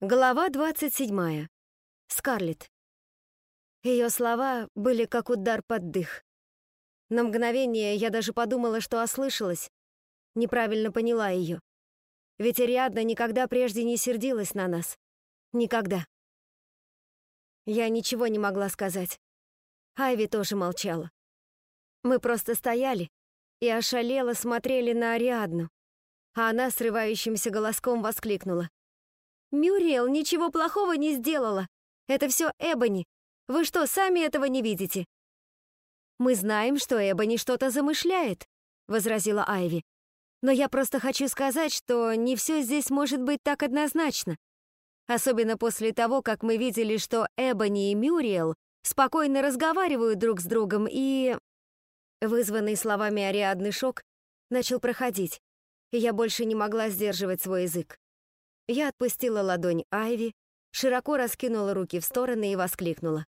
Глава 27. Скарлетт. Ее слова были как удар под дых. На мгновение я даже подумала, что ослышалась, неправильно поняла ее. Ведь Ариадна никогда прежде не сердилась на нас. Никогда. Я ничего не могла сказать. Айви тоже молчала. Мы просто стояли и ошалело смотрели на Ариадну, а она срывающимся голоском воскликнула. Мюриел ничего плохого не сделала. Это все Эбони. Вы что, сами этого не видите? Мы знаем, что Эбони что-то замышляет, возразила Айви. Но я просто хочу сказать, что не все здесь может быть так однозначно. Особенно после того, как мы видели, что Эбони и Мюриел спокойно разговаривают друг с другом и... Вызванный словами Ариадны шок начал проходить, и я больше не могла сдерживать свой язык. Я отпустила ладонь Айви, широко раскинула руки в стороны и воскликнула.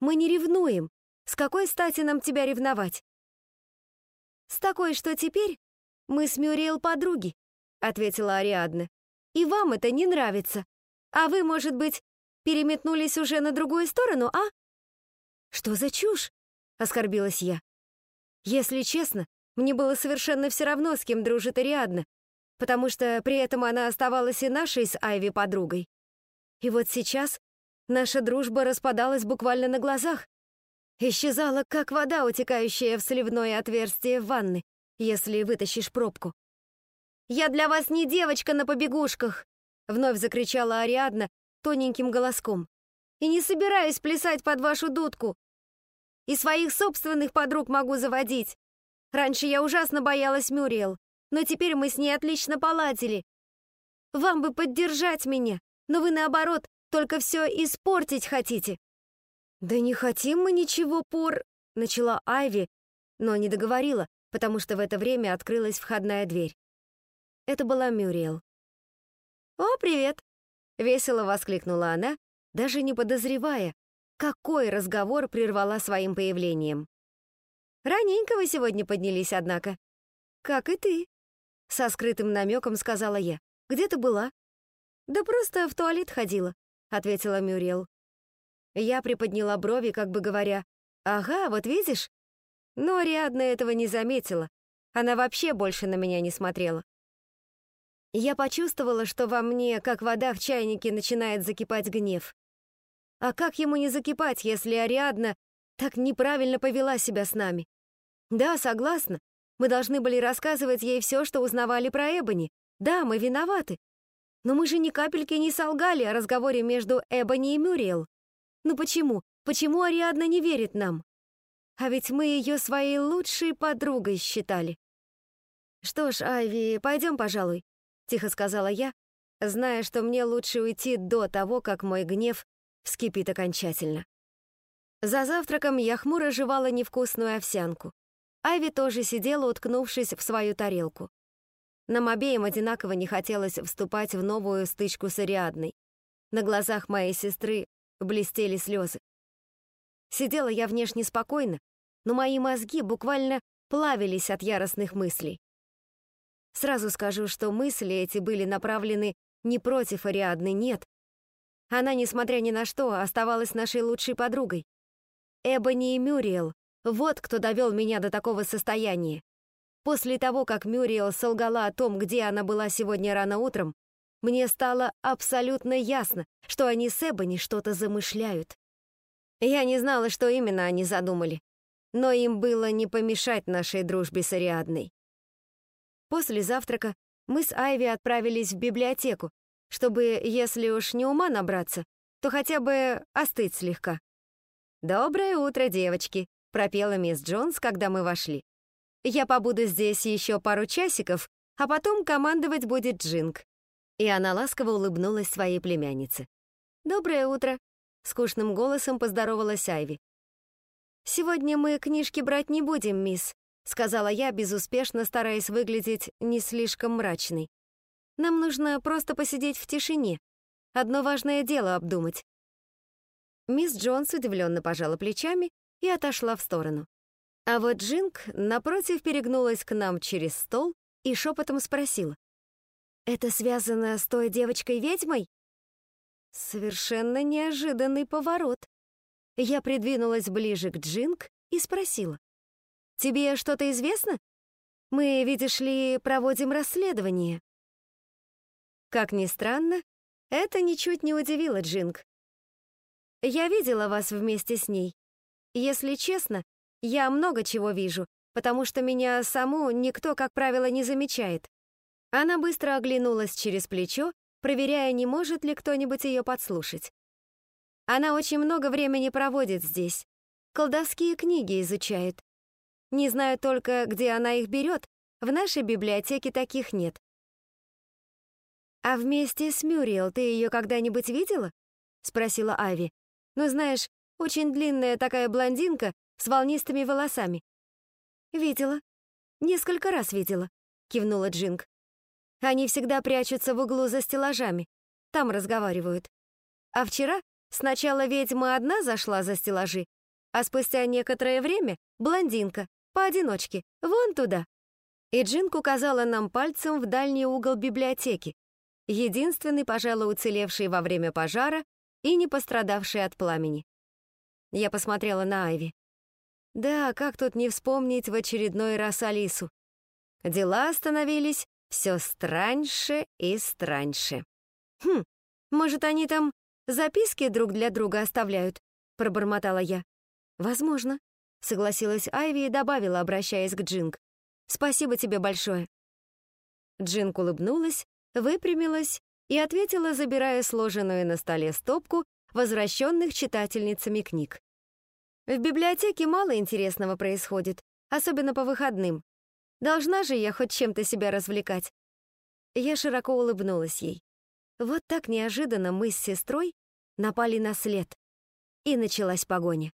«Мы не ревнуем. С какой стати нам тебя ревновать?» «С такой, что теперь мы с Мюриэл подруги», — ответила Ариадна. «И вам это не нравится. А вы, может быть, переметнулись уже на другую сторону, а?» «Что за чушь?» — оскорбилась я. «Если честно, мне было совершенно все равно, с кем дружит Ариадна, потому что при этом она оставалась и нашей с Айви подругой. И вот сейчас наша дружба распадалась буквально на глазах. Исчезала, как вода, утекающая в сливное отверстие в ванны, если вытащишь пробку. «Я для вас не девочка на побегушках!» Вновь закричала Ариадна тоненьким голоском. «И не собираюсь плясать под вашу дудку. И своих собственных подруг могу заводить. Раньше я ужасно боялась Мюриел, но теперь мы с ней отлично поладили. Вам бы поддержать меня, но вы, наоборот, только все испортить хотите». «Да не хотим мы ничего, пор...» — начала Айви, но не договорила, потому что в это время открылась входная дверь. Это была Мюриел. «О, привет!» — весело воскликнула она, даже не подозревая, какой разговор прервала своим появлением. «Раненько вы сегодня поднялись, однако. Как и ты», со скрытым намеком сказала я. «Где ты была?» «Да просто в туалет ходила», — ответила Мюрриел. Я приподняла брови, как бы говоря, «Ага, вот видишь?» Но Ариадна этого не заметила. Она вообще больше на меня не смотрела. Я почувствовала, что во мне, как вода в чайнике, начинает закипать гнев. А как ему не закипать, если Ариадна так неправильно повела себя с нами? Да, согласна, мы должны были рассказывать ей все, что узнавали про Эбони. Да, мы виноваты. Но мы же ни капельки не солгали о разговоре между Эбони и Мюриел. Ну почему? Почему Ариадна не верит нам? А ведь мы ее своей лучшей подругой считали. Что ж, Айви, пойдем, пожалуй, тихо сказала я, зная, что мне лучше уйти до того, как мой гнев вскипит окончательно. За завтраком я хмуро жевала невкусную овсянку. Айви тоже сидела, уткнувшись в свою тарелку. Нам обеим одинаково не хотелось вступать в новую стычку с Ариадной. На глазах моей сестры блестели слезы. Сидела я внешне спокойно, но мои мозги буквально плавились от яростных мыслей. Сразу скажу, что мысли эти были направлены не против Ариадны, нет. Она, несмотря ни на что, оставалась нашей лучшей подругой. Эбони и Мюриел вот кто довел меня до такого состояния. После того, как Мюриел солгала о том, где она была сегодня рано утром, мне стало абсолютно ясно, что они с Эбони что-то замышляют. Я не знала, что именно они задумали, но им было не помешать нашей дружбе с Ариадной. После завтрака мы с Айви отправились в библиотеку, чтобы, если уж не ума набраться, то хотя бы остыть слегка. «Доброе утро, девочки!» — пропела мисс Джонс, когда мы вошли. «Я побуду здесь еще пару часиков, а потом командовать будет Джинг». И она ласково улыбнулась своей племяннице. «Доброе утро», — скучным голосом поздоровалась Айви. «Сегодня мы книжки брать не будем, мисс», — сказала я, безуспешно стараясь выглядеть не слишком мрачной. «Нам нужно просто посидеть в тишине, одно важное дело обдумать». Мисс Джонс удивленно пожала плечами и отошла в сторону. А вот Джинг, напротив, перегнулась к нам через стол и шепотом спросила. «Это связано с той девочкой-ведьмой?» Совершенно неожиданный поворот. Я придвинулась ближе к Джинг и спросила. «Тебе что-то известно? Мы, видишь ли, проводим расследование». Как ни странно, это ничуть не удивило Джинг. Я видела вас вместе с ней. Если честно, я много чего вижу, потому что меня саму никто, как правило, не замечает. Она быстро оглянулась через плечо, проверяя, не может ли кто-нибудь ее подслушать. Она очень много времени проводит здесь. Колдовские книги изучает. Не знаю только, где она их берет, в нашей библиотеке таких нет. «А вместе с Мюриел ты ее когда-нибудь видела?» — спросила Ави. «Ну, знаешь, очень длинная такая блондинка с волнистыми волосами». «Видела. Несколько раз видела», — кивнула Джинг. «Они всегда прячутся в углу за стеллажами. Там разговаривают. А вчера сначала ведьма одна зашла за стеллажи, а спустя некоторое время блондинка, поодиночке, вон туда». И Джинг указала нам пальцем в дальний угол библиотеки, единственный, пожалуй, уцелевший во время пожара и не пострадавший от пламени. Я посмотрела на Айви. Да, как тут не вспомнить в очередной раз Алису. Дела становились все страньше и страньше. «Хм, может, они там записки друг для друга оставляют?» — пробормотала я. «Возможно», — согласилась Айви и добавила, обращаясь к Джинг. «Спасибо тебе большое». Джинг улыбнулась выпрямилась и ответила, забирая сложенную на столе стопку возвращенных читательницами книг. В библиотеке мало интересного происходит, особенно по выходным. Должна же я хоть чем-то себя развлекать. Я широко улыбнулась ей. Вот так неожиданно мы с сестрой напали на след. И началась погоня.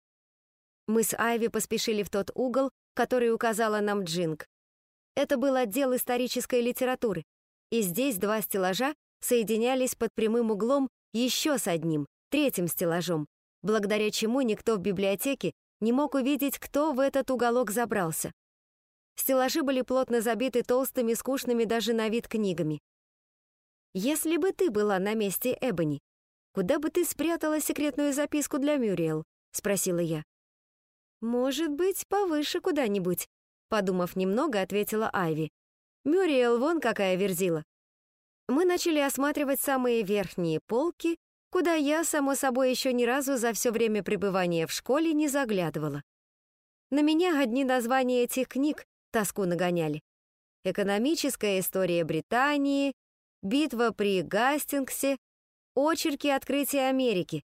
Мы с Айви поспешили в тот угол, который указала нам Джинг. Это был отдел исторической литературы, и здесь два стеллажа соединялись под прямым углом еще с одним, третьим стеллажом, благодаря чему никто в библиотеке не мог увидеть, кто в этот уголок забрался. Стеллажи были плотно забиты толстыми, скучными даже на вид книгами. «Если бы ты была на месте Эбони, куда бы ты спрятала секретную записку для Мюриэл?» — спросила я. «Может быть, повыше куда-нибудь», — подумав немного, ответила Айви. Мюриэл вон какая верзила. Мы начали осматривать самые верхние полки, куда я, само собой, еще ни разу за все время пребывания в школе не заглядывала. На меня одни названия этих книг тоску нагоняли. Экономическая история Британии, битва при Гастингсе, очерки открытия Америки.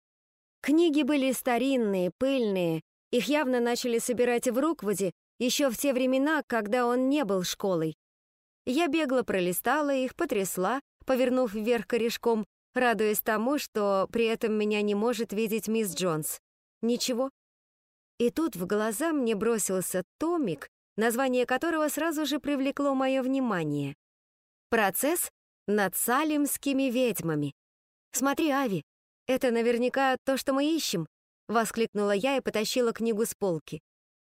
Книги были старинные, пыльные, их явно начали собирать в Руквуде еще в те времена, когда он не был школой. Я бегло пролистала их, потрясла, повернув вверх корешком, радуясь тому, что при этом меня не может видеть мисс Джонс. Ничего. И тут в глаза мне бросился томик, название которого сразу же привлекло мое внимание. «Процесс над салимскими ведьмами». «Смотри, Ави, это наверняка то, что мы ищем», — воскликнула я и потащила книгу с полки.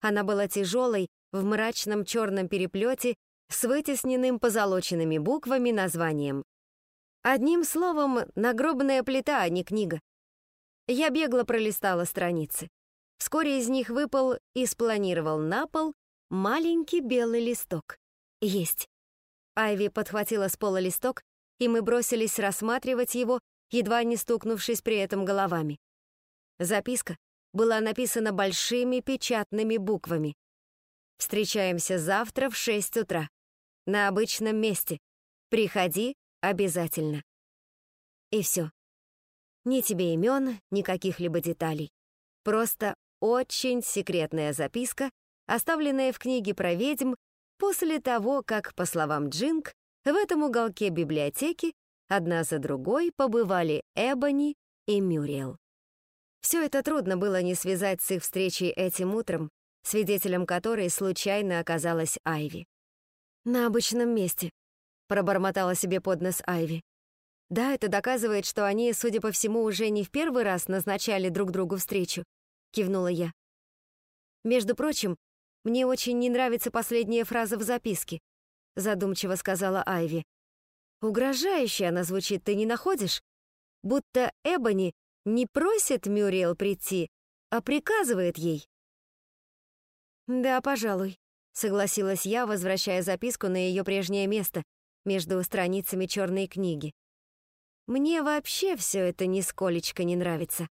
Она была тяжелой, в мрачном черном переплете с вытесненным позолоченными буквами названием. Одним словом, нагробная плита, а не книга. Я бегло пролистала страницы. Вскоре из них выпал и спланировал на пол маленький белый листок. Есть. Айви подхватила с пола листок, и мы бросились рассматривать его, едва не стукнувшись при этом головами. Записка была написана большими печатными буквами. «Встречаемся завтра в 6 утра на обычном месте. Приходи обязательно. И все. Ни тебе имен, ни каких-либо деталей. Просто очень секретная записка, оставленная в книге про ведьм после того, как, по словам Джинг, в этом уголке библиотеки одна за другой побывали Эбони и Мюриэл. Все это трудно было не связать с их встречей этим утром, свидетелем которой случайно оказалась Айви. «На обычном месте», — пробормотала себе под нос Айви. «Да, это доказывает, что они, судя по всему, уже не в первый раз назначали друг другу встречу», — кивнула я. «Между прочим, мне очень не нравится последняя фраза в записке», — задумчиво сказала Айви. «Угрожающе она звучит, ты не находишь? будто Эбони не просит Мюриэл прийти, а приказывает ей. «Да, пожалуй», — согласилась я, возвращая записку на ее прежнее место, между страницами черной книги. «Мне вообще все это нисколечко не нравится».